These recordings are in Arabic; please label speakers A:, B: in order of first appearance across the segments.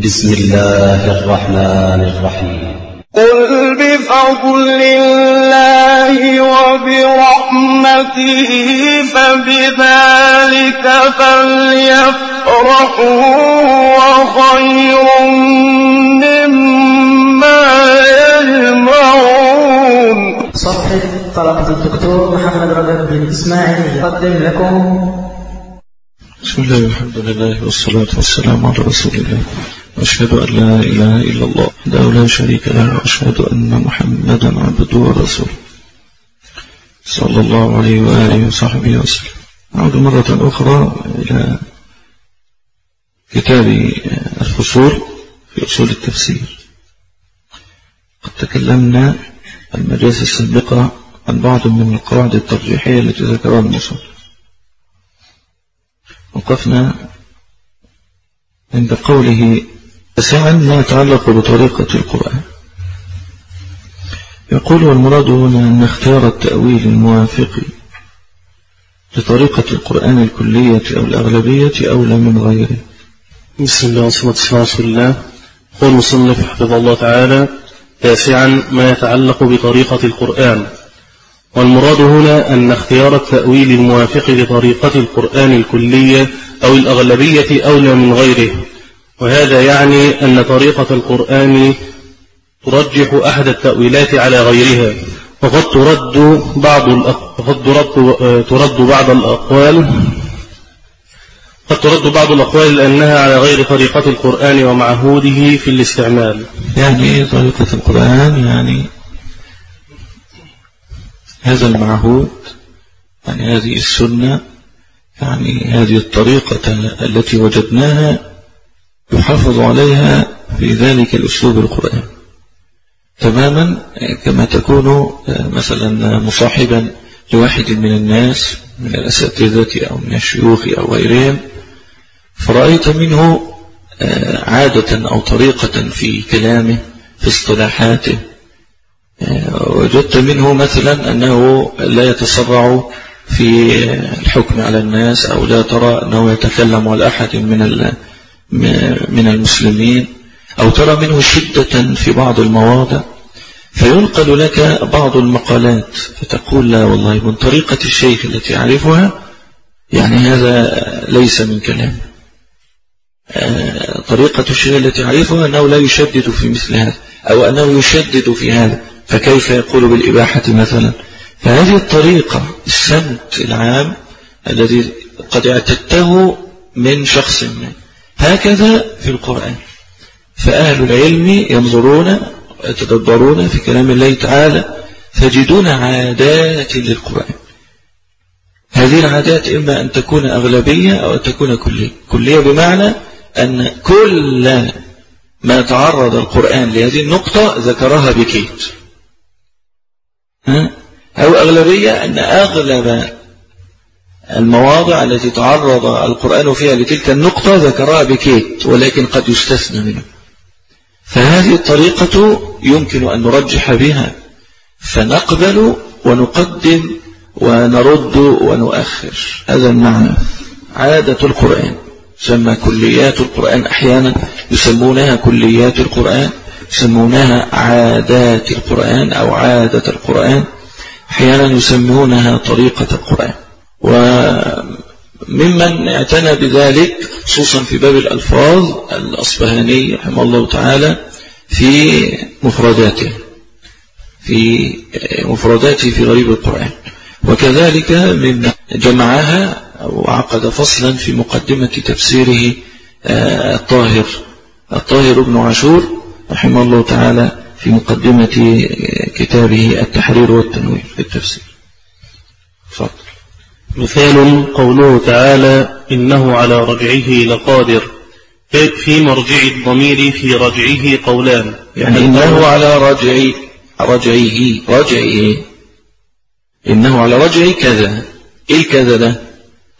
A: بسم الله الرحمن الرحيم.
B: قل بفضل الله وبرحمته فبذلك فليفرحوا وخير مما يجمعون.
C: صفحة طلبة الدكتور محمد رجب بن إسماعيل يقدم لكم.
D: بسم الله والحمد لله والصلاة والسلام على رسول الله. وأشهد أن لا إله إلا الله وحده لا شريك له وأشهد أن محمدا عبده ورسوله. صلى الله عليه وآله وصحبه وسلم. نعود مرة أخرى إلى كتاب الفصول في أصول التفسير. قد تكلمنا المجالس السابقة عن بعض من القواعد الترجيحية التي ذكرها المصنف. وقفنا عند قوله تسعا ما يتعلق بطريقة القرآن. يقول والمراد هنا أن اختيار التأويل الموافق لطريقة القرآن الكلية أو الأغلبية أولى من غيره.
E: بسم الله والصلاة والسلام على رسول الله. قول المصنف حفظه الله تعالى تاسعا ما يتعلق بطريقة القرآن. والمراد هنا أن اختيار التأويل الموافق لطريقة القرآن الكلية أو الأغلبية أولى من غيره. وهذا يعني أن طريقة القرآن ترجح أحد التأويلات على غيرها وقد ترد بعض وقد ترد, ترد بعض الأقوال قد ترد بعض الأقوال لأنها على غير طريقة القرآن ومعهوده في الاستعمال.
D: يعني طريقة القرآن؟ يعني هذا المعهود يعني هذه السنة يعني هذه الطريقة التي وجدناها يحافظ عليها في ذلك الأسلوب القرآن تماما كما تكون مثلا مصاحبا لواحد من الناس من الأساتذة أو من الشيوخ أو غيرهم فرأيت منه عادة أو طريقة في كلامه في اصطلاحاته. وجدت منه مثلا أنه لا يتسرع في الحكم على الناس أو لا ترى أنه يتكلم على أحد من من المسلمين أو ترى منه شدة في بعض المواضع فينقل لك بعض المقالات فتقول لا والله من طريقة الشيخ التي أعرفها يعني هذا ليس من كلام. طريقة الشيخ التي أعرفها أنه لا يشدد في مثل هذا أو أنه يشدد في هذا فكيف يقول بالإباحة مثلا؟ فهذه الطريقة السمت العام الذي قد اعتدته من شخص ما. هكذا في القرآن. فأهل العلم ينظرون ويتدبرون في كلام الله تعالى فيجدون عادات للقرآن. هذه العادات إما أن تكون أغلبية أو أن تكون كلية. كلية بمعنى أن كل ما تعرض القرآن لهذه النقطة ذكرها بكيت. أو أغلبية أن أغلب المواضع التي تعرض القرآن فيها لتلك النقطة ذكرها بكيت ولكن قد يستثنى منه. فهذه الطريقة يمكن أن نرجح بها. فنقبل ونقدم ونرد ونؤخر. هذا المعنى. عادة القرآن سمى كليات القرآن أحيانا يسمونها كليات القرآن يسمونها عادات القرآن أو عادة القرآن. أحيانا يسمونها طريقة القرآن. وممن اعتنى بذلك خصوصا في باب الألفاظ الأصبهاني رحمه الله تعالى في مفرداته في مفرداته في غريب القرآن. وكذلك من جمعها وعقد فصلا في مقدمة تفسيره الطاهر الطاهر بن عاشور رحمه الله تعالى في مقدمة كتابه التحرير والتنوير في التفسير. فضل
E: مثال قوله تعالى إنه على رجعه لقادر. في مرجع الضمير في رجعه قولان؟
D: يعني إنه على رجع رجعه رجعه. إنه على رجع كذا. إيه الكذا ده؟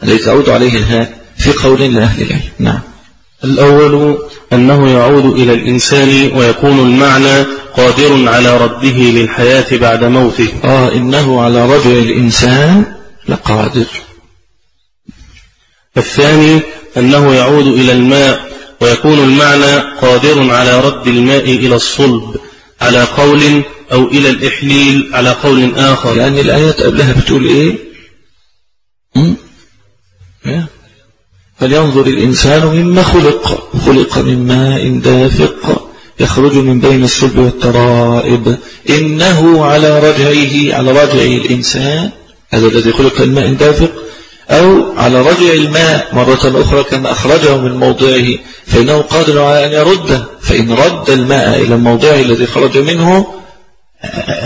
D: الذي تعود عليه الهاء في قول لأهل العلم نعم.
E: الأول أنه يعود إلى الإنسان ويكون المعنى قادر على رده للحياة بعد موته.
D: آه إنه على رجع الإنسان لقادر.
E: الثاني أنه يعود إلى الماء ويكون المعنى قادر على رد الماء إلى الصلب على قول أو إلى الإحليل على قول آخر.
D: يعني الآيات قبلها بتقول إيه? فلينظر الإنسان مما خلق خلق من ماء دافق يخرج من بين الصلب والترائب. إنه على رجعه على رجع الإنسان هذا الذي خلق الماء دافق أو على رجع الماء مرة أخرى كما أخرجه من موضعه فإنه قادر على أن يرده. فإن رد الماء إلى الموضع الذي خرج منه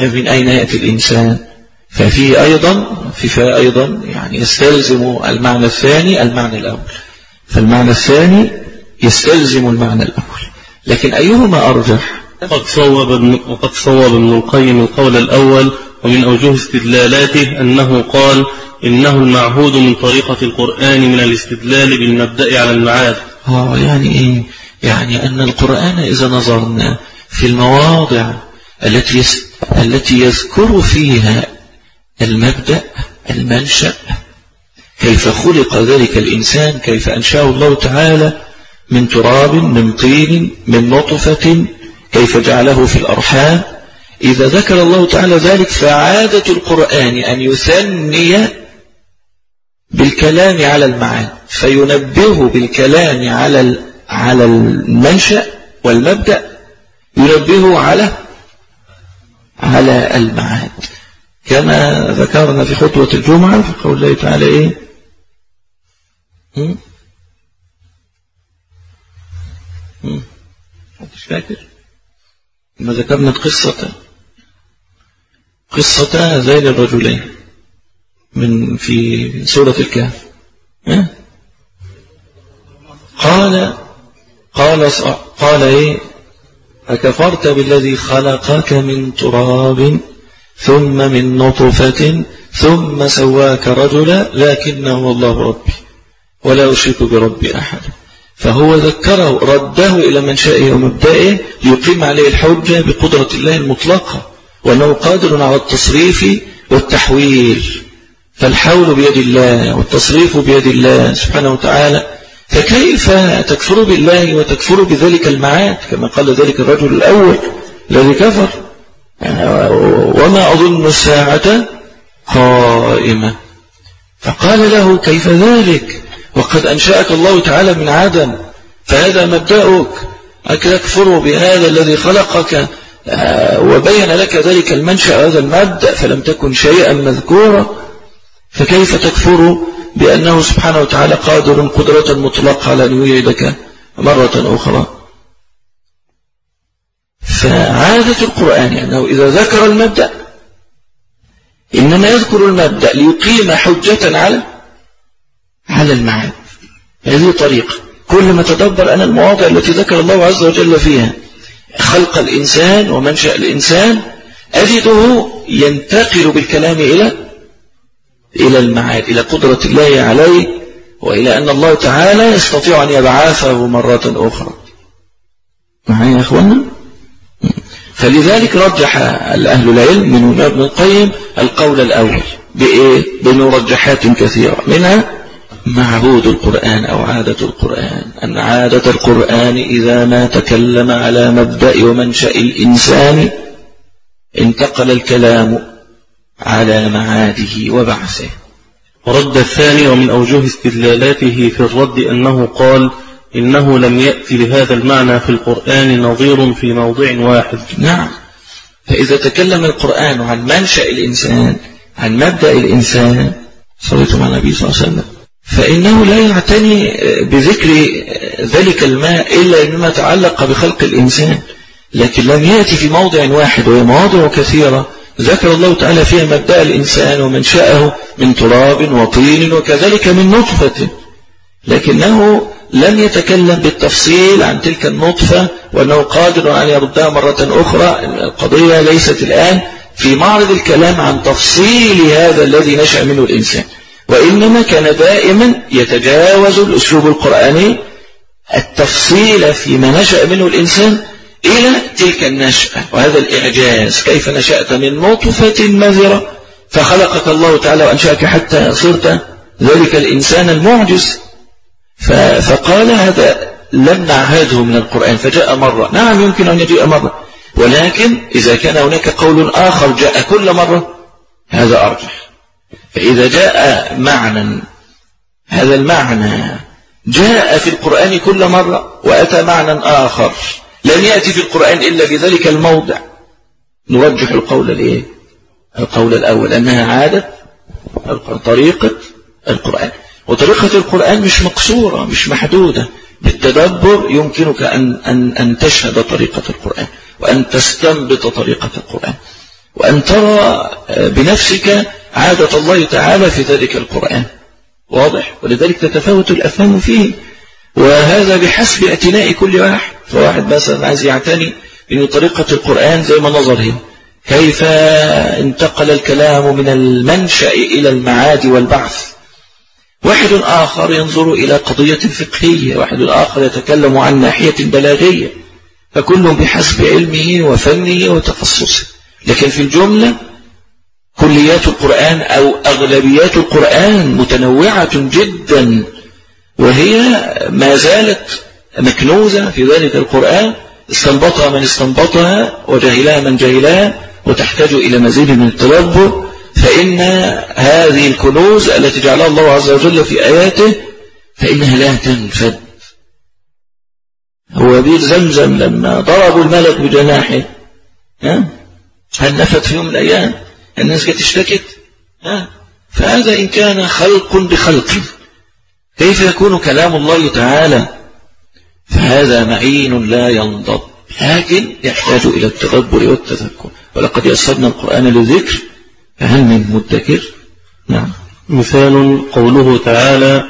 D: من أين يأتي الإنسان؟ ففيه أيضا في أيضا يعني يستلزم المعنى الثاني المعنى الأول. فالمعنى الثاني يستلزم المعنى الأول. لكن أيهما أرجح؟
E: قد صوب وقد صوب ابن القيم القول الأول ومن أوجه استدلالاته أنه قال إنه المعهود من طريقة القرآن من الاستدلال بالمبدأ على المعاد
D: آه يعني إيه؟ يعني أن القرآن إذا نظرنا في المواضع التي التي يذكر فيها المبدأ المنشأ كيف خلق ذلك الإنسان كيف أنشأه الله تعالى من تراب من طين من نطفة كيف جعله في الأرحام إذا ذكر الله تعالى ذلك فعادة القرآن أن يثني بالكلام على المعاني فينبه بالكلام على على المنشأ والمبدأ ينبه على على المعاد كما ذكرنا في خطوة الجمعة في قول الله تعالى إيه؟ مش فاكر؟ ما ذكرنا قصة قصة هذين الرجلين من في سورة الكهف. قال قال قال إيه؟ أكفرت بالذي خلقك من تراب ثم من نطفة ثم سواك رجلا لكنه الله ربي ولا أشرك بربي أحدا فهو ذكره رده إلى منشأه ومبدئه ليقيم عليه الحجة بقدرة الله المطلقة. وأنه قادر على التصريف والتحويل. فالحول بيد الله والتصريف بيد الله سبحانه وتعالى. فكيف تكفر بالله وتكفر بذلك المعاد؟ كما قال ذلك الرجل الأول الذي كفر. وما أظن الساعة قائمة. فقال له كيف ذلك؟ وقد أنشأك الله تعالى من عدم. فهذا مبدأك. أكفر بهذا الذي خلقك؟ وبين لك ذلك المنشأ هذا المبدأ فلم تكن شيئا مذكورا فكيف تكفر بأنه سبحانه وتعالى قادر قدرة مطلقة على أن يعيدك مرة أخرى؟ فعادة القرآن أنه إذا ذكر المبدأ إنما يذكر المبدأ ليقيم حجة على على المعاد. هذه طريقة. كل ما تدبر أنا المواضع التي ذكر الله عز وجل فيها خلق الإنسان ومنشأ الإنسان أجده ينتقل بالكلام إلى إلى المعاد إلى قدرة الله عليه وإلى أن الله تعالى يستطيع أن يبعثه مرة أخرى معي يا أخوانا فلذلك رجح الأهل العلم من ابن القيم القول الأول بإيه؟ بمرجحات كثيرة منها معبود القرآن أو عادة القرآن. أن عادة القرآن إذا ما تكلم على مبدأ ومنشأ الإنسان انتقل الكلام على معاده وبعثه.
E: ورد الثاني ومن أوجه استدلالاته في الرد أنه قال إنه لم يأتي لهذا المعنى في القرآن نظير في موضع واحد.
D: نعم. فإذا تكلم القرآن عن منشأ الإنسان عن مبدأ الإنسان صليتم على النبي صلى الله عليه وسلم. فإنه لا يعتني بذكر ذلك الماء إلا إنما تعلق بخلق الإنسان لكن لم يأتي في موضع واحد وهي مواضع كثيرة. ذكر الله تعالى فيها مبدأ الإنسان ومنشأه من تراب وطين وكذلك من نطفة. لكنه لم يتكلم بالتفصيل عن تلك النطفة وأنه قادر أن يردها مرة أخرى. القضية ليست الآن في معرض الكلام عن تفصيل هذا الذي نشأ منه الإنسان. وإنما كان دائما يتجاوز الأسلوب القرآني التفصيل فيما نشأ منه الإنسان إلى تلك النشأة وهذا الإعجاز كيف نشأت من نطفة مذرة فخلقك الله تعالى وأنشأك حتى صرت ذلك الإنسان المعجز. فقال هذا لم نعهده من القرآن فجاء مرة نعم يمكن أن يجيء مرة ولكن إذا كان هناك قول آخر جاء كل مرة هذا أرجح. فإذا جاء معنى هذا المعنى جاء في القرآن كل مرة وأتى معنى آخر. لم يأتي في القرآن إلا في ذلك الموضع. نرجح القول الإيه؟ القول الأول أنها عادة طريقة القرآن. وطريقة القرآن مش مقصورة مش محدودة. بالتدبر يمكنك أن, أن, أن تشهد طريقة القرآن وأن تستنبط طريقة القرآن. وأن ترى بنفسك عادة الله تعالى في ذلك القرآن. واضح؟ ولذلك تتفاوت الأفهام فيه. وهذا بحسب اعتناء كل واحد. فواحد مثلا عايز يعتني من طريقة القرآن زي ما نظر هنا كيف انتقل الكلام من المنشأ إلى المعاد والبعث؟ واحد آخر ينظر إلى قضية فقهية. واحد آخر يتكلم عن ناحية بلاغية. فكل بحسب علمه وفنه وتخصصه. لكن في الجملة كليات القرآن أو أغلبيات القرآن متنوعة جدا وهي ما زالت مكنوزة في ذلك القرآن استنبطها من استنبطها وجهلها من جهلها وتحتاج إلى مزيد من التدبر فإن هذه الكنوز التي جعلها الله عز وجل في آياته فإنها لا تنفد. هو بير زمزم لما ضربوا الملك بجناحه ها؟ هل نفد في يوم من الأيام الناس جت اشتكت. ها؟ فهذا إن كان خلق بخلق. كيف يكون كلام الله تعالى؟ فهذا معين لا ينضب لكن يحتاج إلى التدبر والتذكر. ولقد يسرنا القرآن للذكر فهل من مدكر؟ نعم.
E: مثال قوله تعالى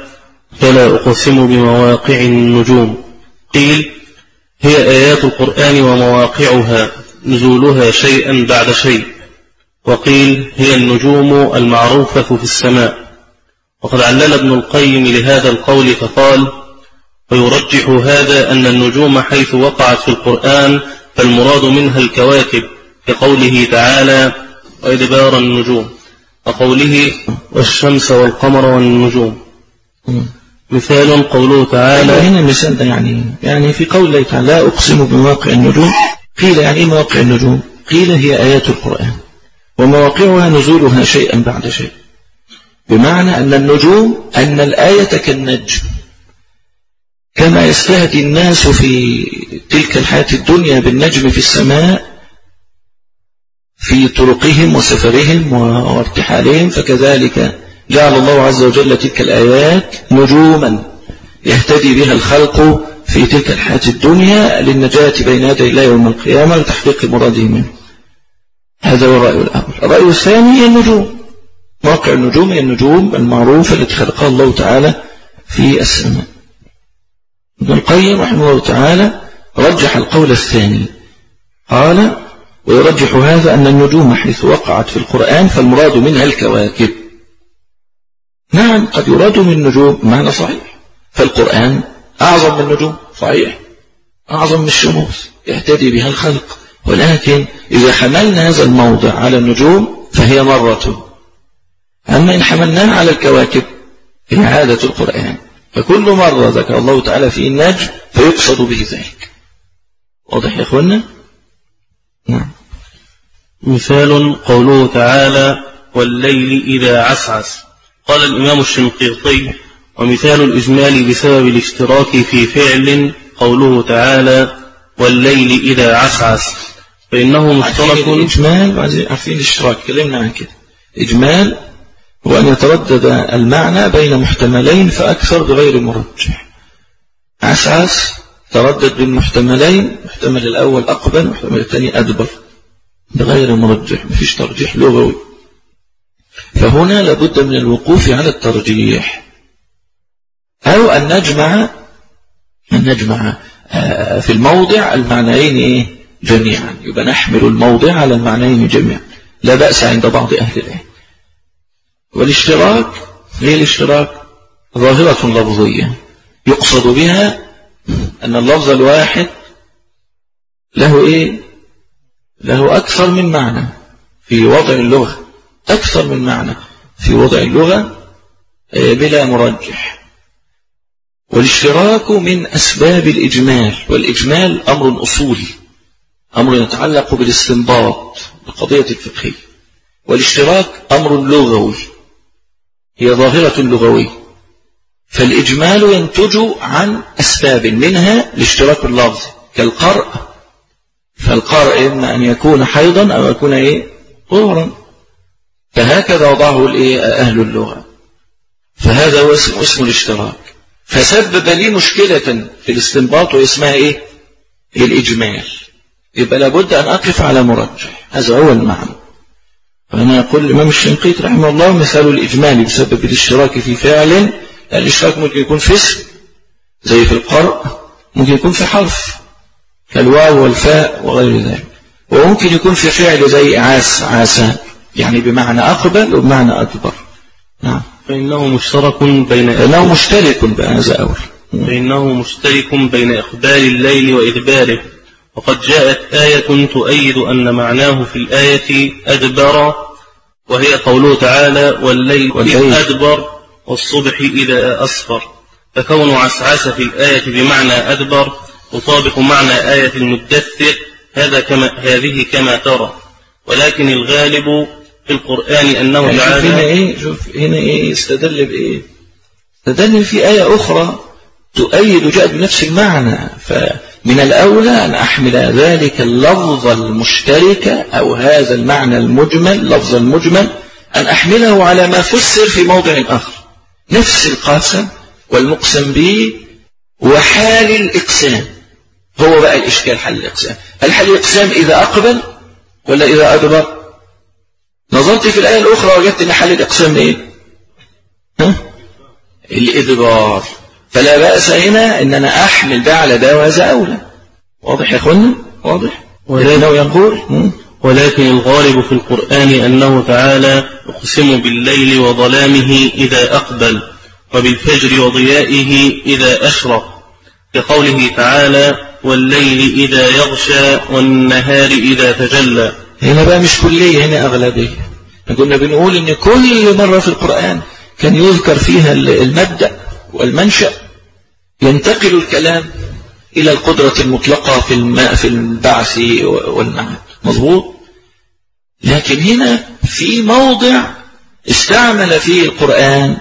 E: فلا أقسم بمواقع النجوم قيل هي آيات القرآن ومواقعها نزولها شيئا بعد شيء. وقيل هي النجوم المعروفة في السماء. وقد علل ابن القيم لهذا القول فقال ويرجح هذا أن النجوم حيث وقعت في القرآن فالمراد منها الكواكب كقوله تعالى وإدبار النجوم. وقوله والشمس والقمر والنجوم. مثال قوله تعالى
D: هنا المثال ده يعني يعني في قول الله تعالى لا أقسم بمواقع النجوم قيل يعني إيه مواقع النجوم؟ قيل هي آيات القرآن. ومواقعها نزولها شيئا بعد شيء. بمعنى أن النجوم أن الآية كالنجم. كما يستهدي الناس في تلك الحياة الدنيا بالنجم في السماء في طرقهم وسفرهم وارتحالهم فكذلك جعل الله عز وجل تلك الآيات نجوما. يهتدي بها الخلق في تلك الحياة الدنيا للنجاة بين يدي الله يوم القيامة لتحقيق مراده منه. هذا هو الرأي الأول الرأي الثاني هي النجوم. واقع النجوم هي النجوم المعروفة التي خلقها الله تعالى في السماء. ابن القيم رحمه الله تعالى رجح القول الثاني. قال ويرجح هذا أن النجوم حيث وقعت في القرآن فالمراد منها الكواكب. نعم قد يراد من النجوم معنى صحيح. فالقرآن أعظم من النجوم. صحيح. أعظم من الشموس. يهتدي بها الخلق. ولكن إذا حملنا هذا الموضع على النجوم فهي مرة. أما إن حملناه على الكواكب هي عادة القرآن. فكل مرة ذكر الله تعالى فيه النجم فيقصد به ذلك. واضح يا أخوانا نعم.
E: مثال قوله تعالى والليل إذا عسعس قال الإمام الشنقيطي ومثال الإجمال بسبب الاشتراك في فعل قوله تعالى والليل إذا عسعس. فإنه مشترك
D: الإجمال عارفين الاشتراك. كلمنا عن كده. إجمال هو أن يتردد المعنى بين محتملين فأكثر بغير مرجح. عسعس تردد بين محتملين محتمل الأول أقبل محتمل الثاني أدبر. بغير مرجح مفيش ترجيح لغوي. فهنا لابد من الوقوف على الترجيح. أو أن نجمع؟ أن نجمع في الموضع المعنيين؟ جميعا. يبقى نحمل الموضع على المعنيين جميعا. لا بأس عند بعض أهل العلم. والاشتراك هي الاشتراك؟ ظاهرة لفظية. يقصد بها أن اللفظ الواحد له إيه؟ له أكثر من معنى. في وضع اللغة أكثر من معنى. في وضع اللغة بلا مرجح. والاشتراك من أسباب الإجمال والإجمال أمر أصولي أمر يتعلق بالاستنباط بقضية الفقهية والاشتراك أمر لغوي هي ظاهرة لغوية فالإجمال ينتج عن أسباب منها الاشتراك اللفظي كالقرء فالقرء إما أن يكون حيضا أو يكون إيه؟ طهرا فهكذا وضعه الإيه؟ أهل اللغة فهذا هو اسم, اسم الاشتراك. فسبب لي مشكلة في الاستنباط واسمها إيه؟ الإجمال. يبقى لابد أن أقف على مرجح. هذا هو المعنى. فأنا أقول الإمام الشنقيط رحمه الله مثال الإجمال بسبب الاشتراك في فعل. الاشتراك ممكن يكون في اسم زي في القرء ممكن يكون في حرف كالواو والفاء وغير ذلك. وممكن يكون في فعل زي عاس عاسى يعني بمعنى أقبل وبمعنى أكبر نعم.
E: فإنه مشترك بين
D: فإنه مشترك بهذا أول.
E: فإنه مشترك بين إقبال الليل وإدباره. وقد جاءت آية تؤيد أن معناه في الآية أدبر وهي قوله تعالى والليل
D: والليل.
E: إذ أدبر والصبح إذا أسفر فكون عسعس في الآية بمعنى أدبر يطابق معنى آية المدثر هذا كما هذه كما ترى. ولكن الغالب في القرآن أنه
D: يعني شوف هنا
E: تعالى
D: إيه؟ شوف هنا إيه؟ استدل بإيه؟ استدل في آية أخرى تؤيد جاءت بنفس المعنى فمن الأولى أن أحمل ذلك اللفظ المشترك أو هذا المعنى المجمل لفظ المجمل أن أحمله على ما فسر في موضع آخر. نفس القاسم والمقسم به وحال الإقسام. هو بقى الإشكال حل الإقسام. هل حل الإقسام إذا أقبل ولا إذا أدبر؟ نظرت في الآية الأخرى وجدت أن حل الإقسام إيه؟ ها؟ الإدبار. فلا بأس هنا أن أنا أحمل ده على ده وهذا أولى. واضح يا أخوانا واضح؟ ولكنه يقول مم.
E: ولكن الغالب في القرآن أنه تعالى يقسم بالليل وظلامه إذا أقبل وبالفجر وضيائه إذا أشرق كقوله تعالى والليل إذا يغشى والنهار إذا تجلى
D: هنا بقى مش كلية هنا أغلبية. كنا بنقول إن كل مرة في القرآن كان يذكر فيها المبدأ والمنشأ ينتقل الكلام إلى القدرة المطلقة في الماء في البعث والمعاد. مظبوط؟ لكن هنا في موضع استعمل فيه القرآن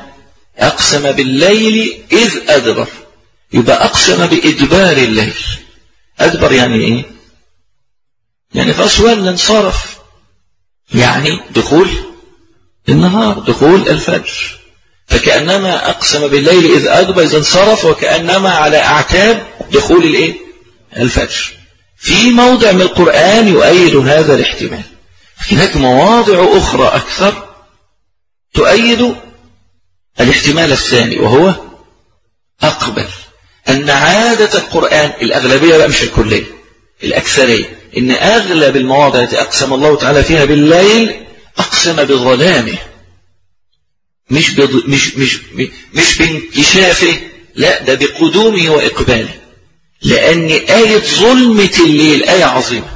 D: أقسم بالليل إذ أدبر. يبقى أقسم بإدبار الليل. أدبر يعني إيه؟ يعني فأسوال انصرف يعني دخول النهار دخول الفجر. فكأنما أقسم بالليل إذ أدبر إذ انصرف وكأنما على أعتاب دخول الإيه؟ الفجر. في موضع من القرآن يؤيد هذا الاحتمال. هناك مواضع أخرى أكثر تؤيد الاحتمال الثاني وهو أقبل. أن عادة القرآن الأغلبية بقى مش الكلية الأكثرية. إن أغلب المواضع التي أقسم الله تعالى فيها بالليل أقسم بظلامه مش بض... مش مش مش بانكشافه لا ده بقدومه وإقباله. لأن آية ظلمة الليل آية عظيمة.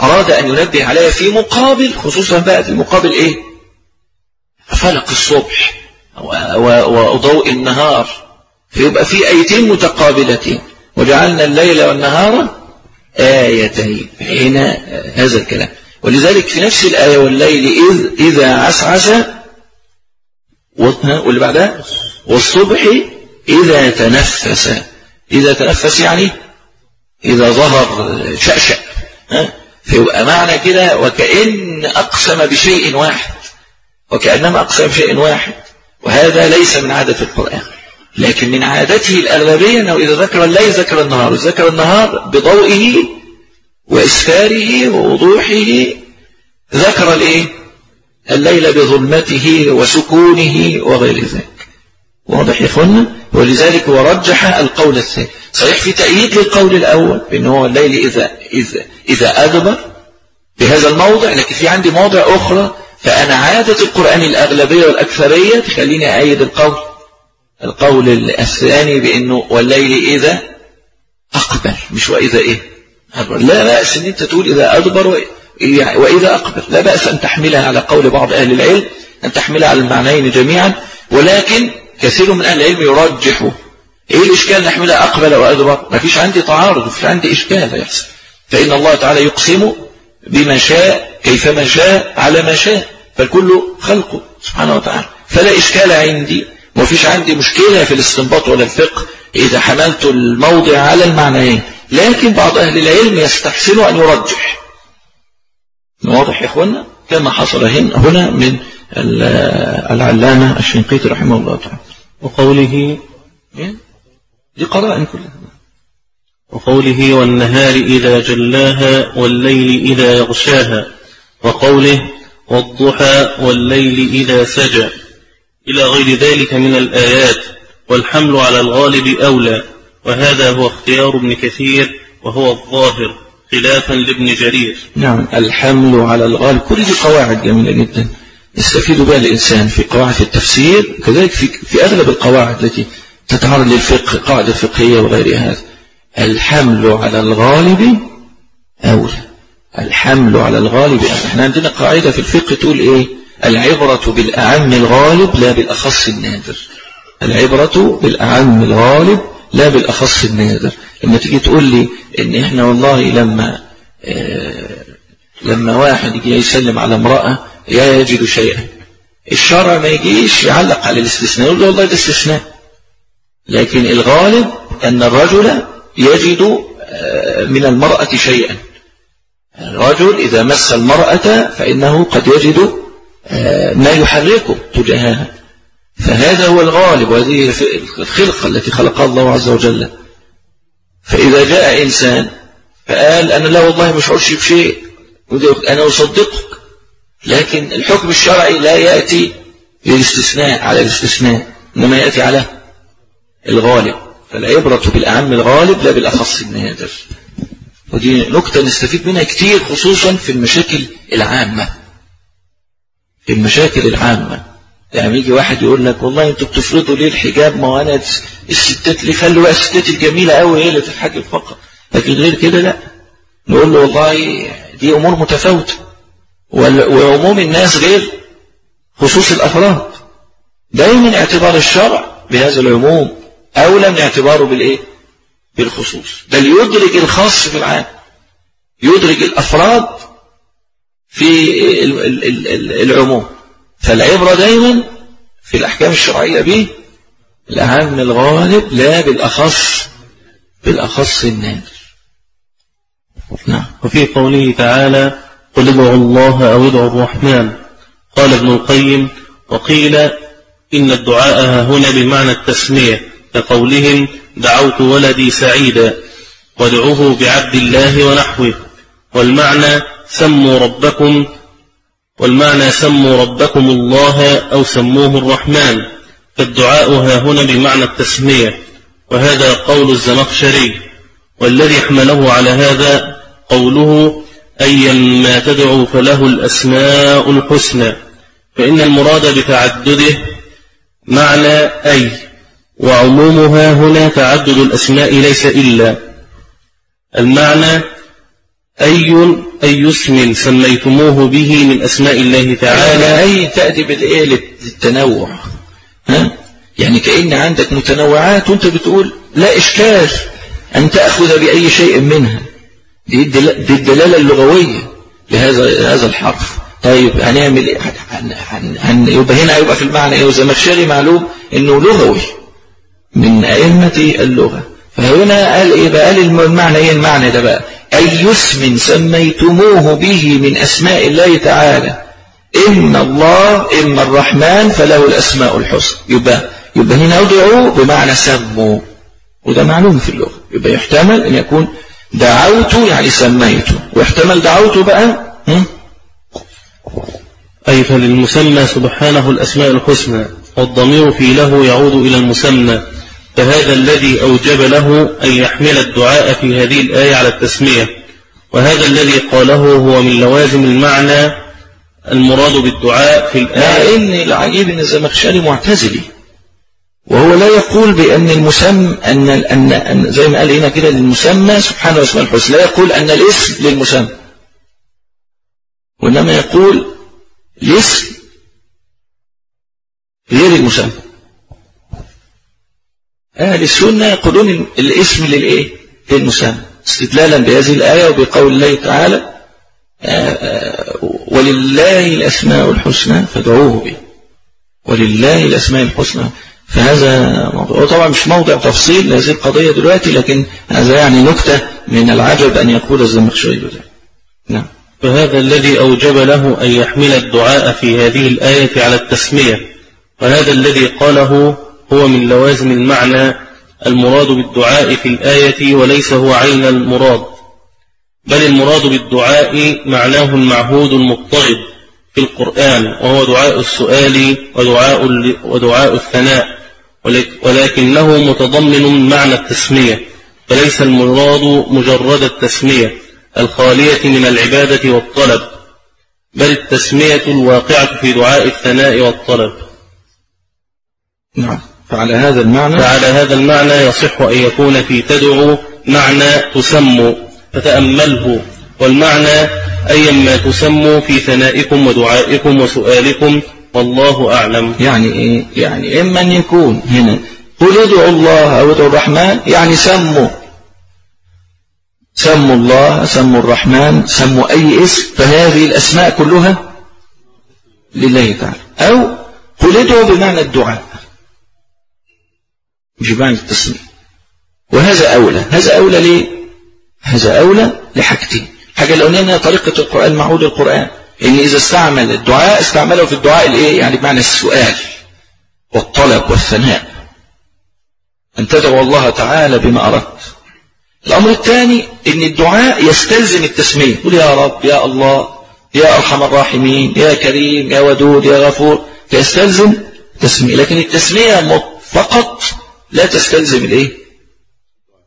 D: أراد أن ينبه عليها في مقابل خصوصا بقى في مقابل إيه؟ فلق الصبح وضوء النهار. فيبقى في آيتين متقابلتين. وجعلنا الليل والنهار آيتين هنا هذا الكلام. ولذلك في نفس الآية والليل إذ إذا عسعس واللي بعدها؟ والصبح إذا تنفس. إذا تنفس يعني إذا ظهر شأشأ. فيبقى معنى كده وكأن أقسم بشيء واحد. وكأنما أقسم بشيء واحد. وهذا ليس من عادة القرآن. لكن من عادته الأغلبية أنه إذا ذكر الليل ذكر النهار ذكر النهار بضوئه وإسفاره ووضوحه ذكر الإيه؟ الليل بظلمته وسكونه وغير ذلك. واضح يا اخوانا ولذلك ورجح القول الثاني. صحيح في تأييد للقول الأول بأنه هو الليل إذا, إذا, إذا أدبر بهذا الموضع لكن في عندي مواضع أخرى فأنا عادة القرآن الأغلبية والأكثرية تخليني أعيد القول. القول الثاني بأنه والليل إذا أقبل مش وإذا إيه؟ أدبر لا بأس أن أنت تقول إذا أدبر وإذا أقبل. لا بأس أن تحملها على قول بعض أهل العلم أن تحملها على المعنيين جميعا ولكن كثير من أهل العلم يرجح. إيه الإشكال نحملها أقبل وأدبر؟ ما فيش عندي تعارض ما فيش عندي إشكال يحصل. فإن الله تعالى يقسم بما شاء كيفما شاء على ما شاء فالكل خلقه سبحانه وتعالى. فلا إشكال عندي. ما فيش عندي مشكلة في الاستنباط ولا الفقه إذا حملت الموضع على المعنيين. لكن بعض أهل العلم يستحسن أن يرجح. واضح يا اخوانا كما حصل هنا من العلامة الشنقيطي رحمه الله تعالى.
E: وقوله
D: دي قرائن كلها.
E: وقوله والنهار إذا جلاها والليل إذا يغشاها. وقوله والضحى والليل إذا سجى. إلى غير ذلك من الآيات والحمل على الغالب أولى وهذا هو اختيار ابن كثير وهو الظاهر خلافا لابن جرير.
D: نعم الحمل على الغالب. كل دي قواعد جميلة جدا. يستفيد بها الإنسان في قواعد التفسير كذلك في, في أغلب القواعد التي تتعرض للفقه قاعدة فقهية وغير هذا الحمل على الغالب أولى. الحمل على الغالب أولى. إحنا عندنا قاعدة في الفقه تقول إيه؟ العبرة بالأعم الغالب لا بالأخص النادر. العبرة بالأعم الغالب لا بالأخص النادر. لما تيجي تقول لي إن إحنا والله لما آه لما واحد يجي يسلم على امرأة لا يجد شيئا. الشرع ما يجيش يعلق على الاستثناء يقول له والله ده استثناء. لكن الغالب أن الرجل يجد من المرأة شيئا. الرجل إذا مس المرأة فإنه قد يجد ما يحركه تجاهها فهذا هو الغالب وهذه الخلقة التي خلقها الله عز وجل. فإذا جاء إنسان فقال أنا لا والله مش عرشي بشيء أنا أصدقك. لكن الحكم الشرعي لا يأتي للاستثناء على الاستثناء إنما يأتي على الغالب. فالعبرة بالأعم الغالب لا بالأخص النادر ودي نكتة نستفيد منها كتير خصوصا في المشاكل العامة. المشاكل العامة. يعني يجي واحد يقول لك والله أنتوا بتفرضوا ليه الحجاب؟ ما هو أنا الستات اللي خلوا بقى الستات الجميلة قوي هي اللي تتحجب فقط لكن غير كده لا. نقول له والله دي أمور متفاوتة. وعموم الناس غير خصوص الأفراد. دايما اعتبار الشرع بهذا العموم أولى من اعتباره بالإيه؟ بالخصوص. بل يدرج الخاص في العام. يدرج الأفراد في العموم. فالعبرة دايما في الأحكام الشرعية به الأهم الغالب لا بالأخص بالأخص النادر
E: نعم. وفي قوله تعالى قل ادعوا الله أو ادعوا الرحمن قال ابن القيم وقيل إن الدعاء هنا بمعنى التسمية كقولهم دعوت ولدي سعيدا وادعوه بعبد الله ونحوه والمعنى سموا ربكم والمعنى سموا ربكم الله أو سموه الرحمن فالدعاء ها هنا بمعنى التسمية وهذا قول الزمخشري والذي حمله على هذا قوله أيا ما تدعو فله الأسماء الحسنى فإن المراد بتعدده معنى أي وعمومها هنا تعدد الأسماء ليس إلا المعنى أي أي اسم سميتموه به من أسماء الله تعالى؟
D: أي تأتي بالإيه للتنوع؟ ها؟ يعني كأن عندك متنوعات وأنت بتقول لا إشكال أن تأخذ بأي شيء منها. دي الدلالة اللغوية لهذا هذا الحرف. طيب هنعمل إيه؟ يبقى هنا هيبقى في المعنى إيه؟ وزمخشري معلوم إنه لغوي من أئمة اللغة. فهنا قال إيه بقى؟ قال المعنى إيه المعنى ده بقى؟ أي اسم سميتموه به من أسماء الله تعالى. اما الله اما الرحمن فله الأسماء الحسنى. يبقى يبقى هنا ادعوا بمعنى سموا. وده معلوم في اللغة. يبقى يحتمل أن يكون دعوت يعني سميت واحتمل دعوت بقى؟
E: أي فللمسمى سبحانه الأسماء الحسنى والضمير في له يعود إلى المسمى. فهذا الذي أوجب له أن يحمل الدعاء في هذه الآية على التسمية. وهذا الذي قاله هو من لوازم المعنى المراد بالدعاء في الآية.
D: إن العجيب أن الزمخشري معتزلي. وهو لا يقول بأن المسمى أن, أن, أن زي ما قال هنا كده للمسمى سبحانه واسمه الحسنى. لا يقول أن الاسم للمسمى. وإنما يقول الاسم غير المسمى. أهل السنة يقولون الاسم للإيه؟ للمسمى استدلالا بهذه الآية وبقول الله تعالى آه، آه، ولله الأسماء الحسنى فادعوه به. ولله الأسماء الحسنى فهذا موضوع. طبعا مش موضع تفصيل لهذه القضية دلوقتي لكن هذا يعني نكتة من العجب أن يقول الزمخشري ذلك. نعم.
E: فهذا الذي أوجب له أن يحمل الدعاء في هذه الآية على التسمية وهذا الذي قاله هو من لوازم المعنى المراد بالدعاء في الآية وليس هو عين المراد. بل المراد بالدعاء معناه المعهود المضطرب في القرآن وهو دعاء السؤال ودعاء, ودعاء الثناء ولكنه متضمن معنى التسمية فليس المراد مجرد التسمية الخالية من العبادة والطلب بل التسمية الواقعة في دعاء الثناء والطلب.
D: نعم. فعلى هذا المعنى
E: فعلى هذا المعنى يصح أن يكون في تدعو معنى تسموا فتأمله. والمعنى أيا ما تسموا في ثنائكم ودعائكم وسؤالكم والله أعلم.
D: يعني إيه؟ يعني إما أن يكون هنا قل ادعوا الله أو ادعوا الرحمن يعني سموا. سموا الله سموا الرحمن سموا أي اسم فهذه الأسماء كلها لله تعالى. أو قل ادعوا بمعنى الدعاء. بمعنى التسمية وهذا أولى هذا أولى ليه؟ هذا أولى لحاجتين. حاجة الأولانية طريقة القرآن معود القرآن. إن إذا استعمل الدعاء استعمله في الدعاء الإيه يعني بمعنى السؤال والطلب والثناء. أن تدعو الله تعالى بما أردت. الأمر الثاني إن الدعاء يستلزم التسمية. قل يا رب يا الله يا أرحم الراحمين يا كريم يا ودود يا غفور. فيستلزم التسمية. لكن التسمية فقط لا تستلزم الإيه؟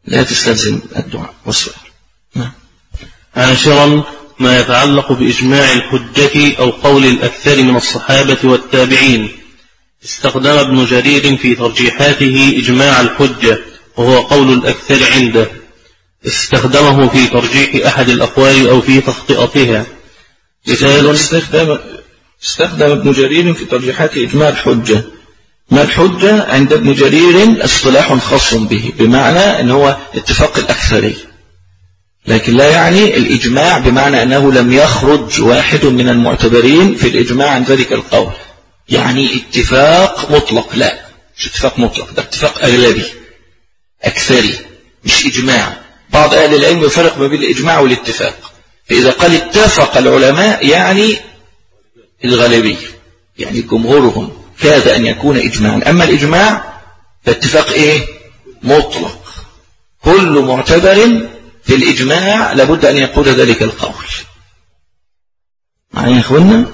D: لا تستلزم الدعاء والسؤال نعم.
E: عاشرا ما يتعلق بإجماع الحجة أو قول الأكثر من الصحابة والتابعين. استخدم ابن جرير في ترجيحاته إجماع الحجة وهو قول الأكثر عنده. استخدمه في ترجيح أحد الأقوال أو في تخطئتها.
D: مثال استخدم استخدم ابن جرير في ترجيحات إجماع الحجة. ما الحجة عند ابن جرير اصطلاح خاص به؟ بمعنى أن هو اتفاق الأكثرية. لكن لا يعني الإجماع بمعنى أنه لم يخرج واحد من المعتبرين في الإجماع عن ذلك القول. يعني اتفاق مطلق. لا مش اتفاق مطلق ده اتفاق أغلبي أكثري مش إجماع. بعض أهل العلم يفرق ما بين الإجماع والاتفاق. فإذا قال اتفق العلماء يعني الغالبية يعني جمهورهم. كاد أن يكون إجماعا. أما الإجماع فاتفاق إيه؟ مطلق. كل معتبر في الإجماع لابد أن يقول ذلك القول. معي يا إخوانا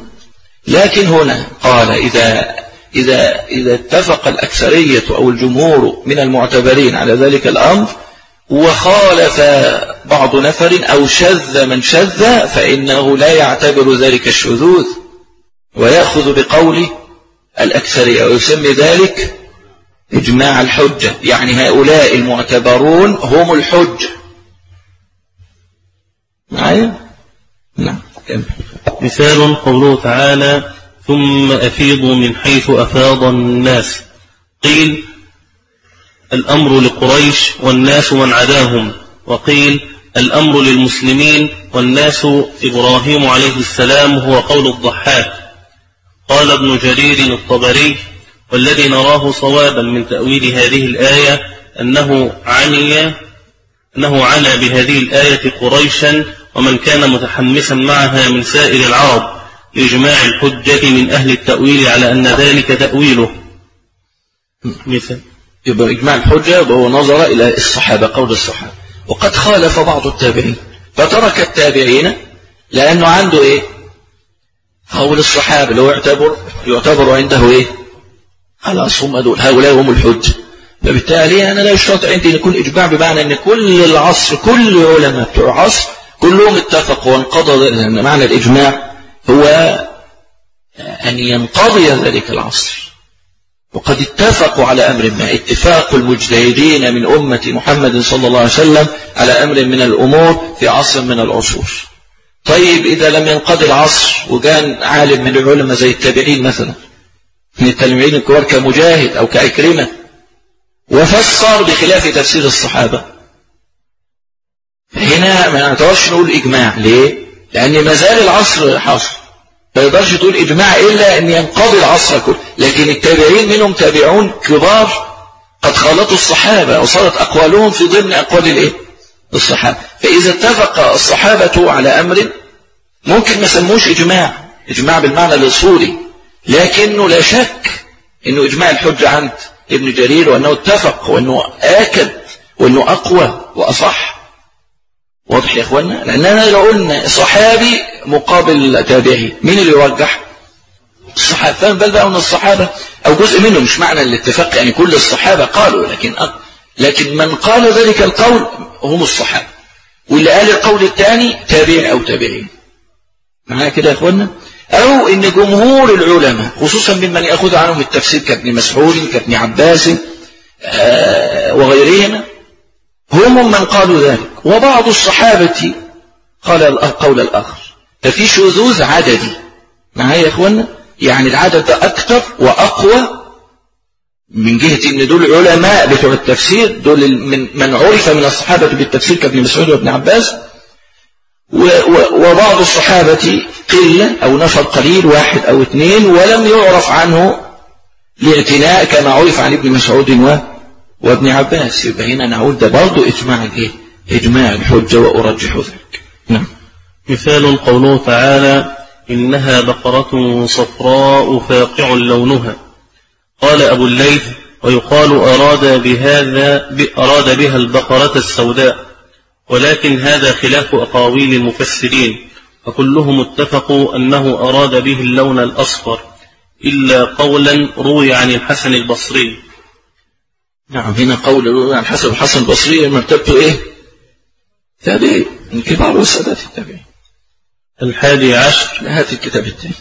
D: لكن هنا قال إذا إذا إذا اتفق الأكثرية أو الجمهور من المعتبرين على ذلك الأمر وخالف بعض نفر أو شذ من شذ فإنه لا يعتبر ذلك الشذوذ ويأخذ بقول الأكثرية ويسمي ذلك إجماع الحجة. يعني هؤلاء المعتبرون هم الحجة معايا؟ نعم
E: مثال قوله تعالى ثم أفيضوا من حيث أفاض الناس قيل الأمر لقريش والناس من عداهم وقيل الأمر للمسلمين والناس إبراهيم عليه السلام هو قول الضحاك قال ابن جرير الطبري والذي نراه صوابا من تأويل هذه الآية أنه عني أنه عنى بهذه الآية قريشا ومن كان متحمسا معها من سائر العرب لإجماع الحجة من أهل التأويل على أن ذلك تأويله.
D: مثل يبقى إجماع الحجة وهو نظر إلى الصحابة قول الصحابة. وقد خالف بعض التابعين. فترك التابعين لأنه عنده إيه؟ قول الصحابة لو يعتبر يعتبر عنده إيه؟ خلاص هم دول هؤلاء هم الحجة فبالتالي أنا لا يشترط عندي أن يكون إجماع بمعنى أن كل العصر كل علماء بتوع العصر كلهم اتفقوا وانقضى معنى الإجماع هو أن ينقضي ذلك العصر. وقد اتفقوا على أمر ما. اتفاق المجتهدين من أمة محمد صلى الله عليه وسلم على أمر من الأمور في عصر من العصور. طيب إذا لم ينقضي العصر وكان عالم من العلماء زي التابعين مثلا من التابعين الكبار كمجاهد أو كأكرمة وفسر بخلاف تفسير الصحابة. هنا ما نقدرش نقول إجماع. ليه؟ لأن ما زال العصر حاصل ما يقدرش تقول إجماع إلا أن ينقضي العصر كله. لكن التابعين منهم تابعون كبار قد خالطوا الصحابة وصارت أقوالهم في ضمن أقوال الإيه؟ الصحابة. فإذا اتفق الصحابة على أمر ممكن ما سموش إجماع إجماع بالمعنى الأصولي لكنه لا شك أنه إجماع الحجة عند ابن جرير وأنه اتفق وأنه آكد وأنه أقوى وأصح. واضح يا إخوانا لأننا لو قلنا صحابي مقابل تابعي مين اللي يرجح الصحابة. فهم بل بقى من الصحابة. أو جزء منهم مش معنى الاتفاق يعني كل الصحابة قالوا لكن لكن من قال ذلك القول هم الصحابة. واللي قال القول الثاني تابعي أو تابعين. معايا كده يا إخوانا أو إن جمهور العلماء خصوصا ممن يأخذ عنهم التفسير كابن مسعود كابن عباس آه وغيرهما هم من قالوا ذلك. وبعض الصحابة قال القول الآخر. ففي شذوذ عددي. معايا يا إخوانا يعني العدد أكثر وأقوى من جهة إن دول علماء بتوع التفسير دول من, من عرف من الصحابة بالتفسير كابن مسعود وابن عباس وبعض الصحابة قلة أو نفر قليل واحد أو اثنين ولم يعرف عنه الاعتناء كما عرف عن ابن مسعود وابن عباس. يبقى هنا نقول ده برضه إجماع الإيه؟ إجماع الحجة وأرجح ذلك. نعم.
E: مثال قوله تعالى إنها بقرة صفراء فاقع لونها. قال أبو الليث ويقال أراد بهذا أراد بها البقرة السوداء ولكن هذا خلاف أقاويل المفسرين فكلهم اتفقوا أنه أراد به اللون الأصفر إلا قولا روي عن الحسن البصري.
D: نعم هنا قول روي عن الحسن الحسن البصري مرتبته إيه؟ تابعي من كبار وسادات التابعين.
E: الحادي عشر.
D: هات الكتاب التاني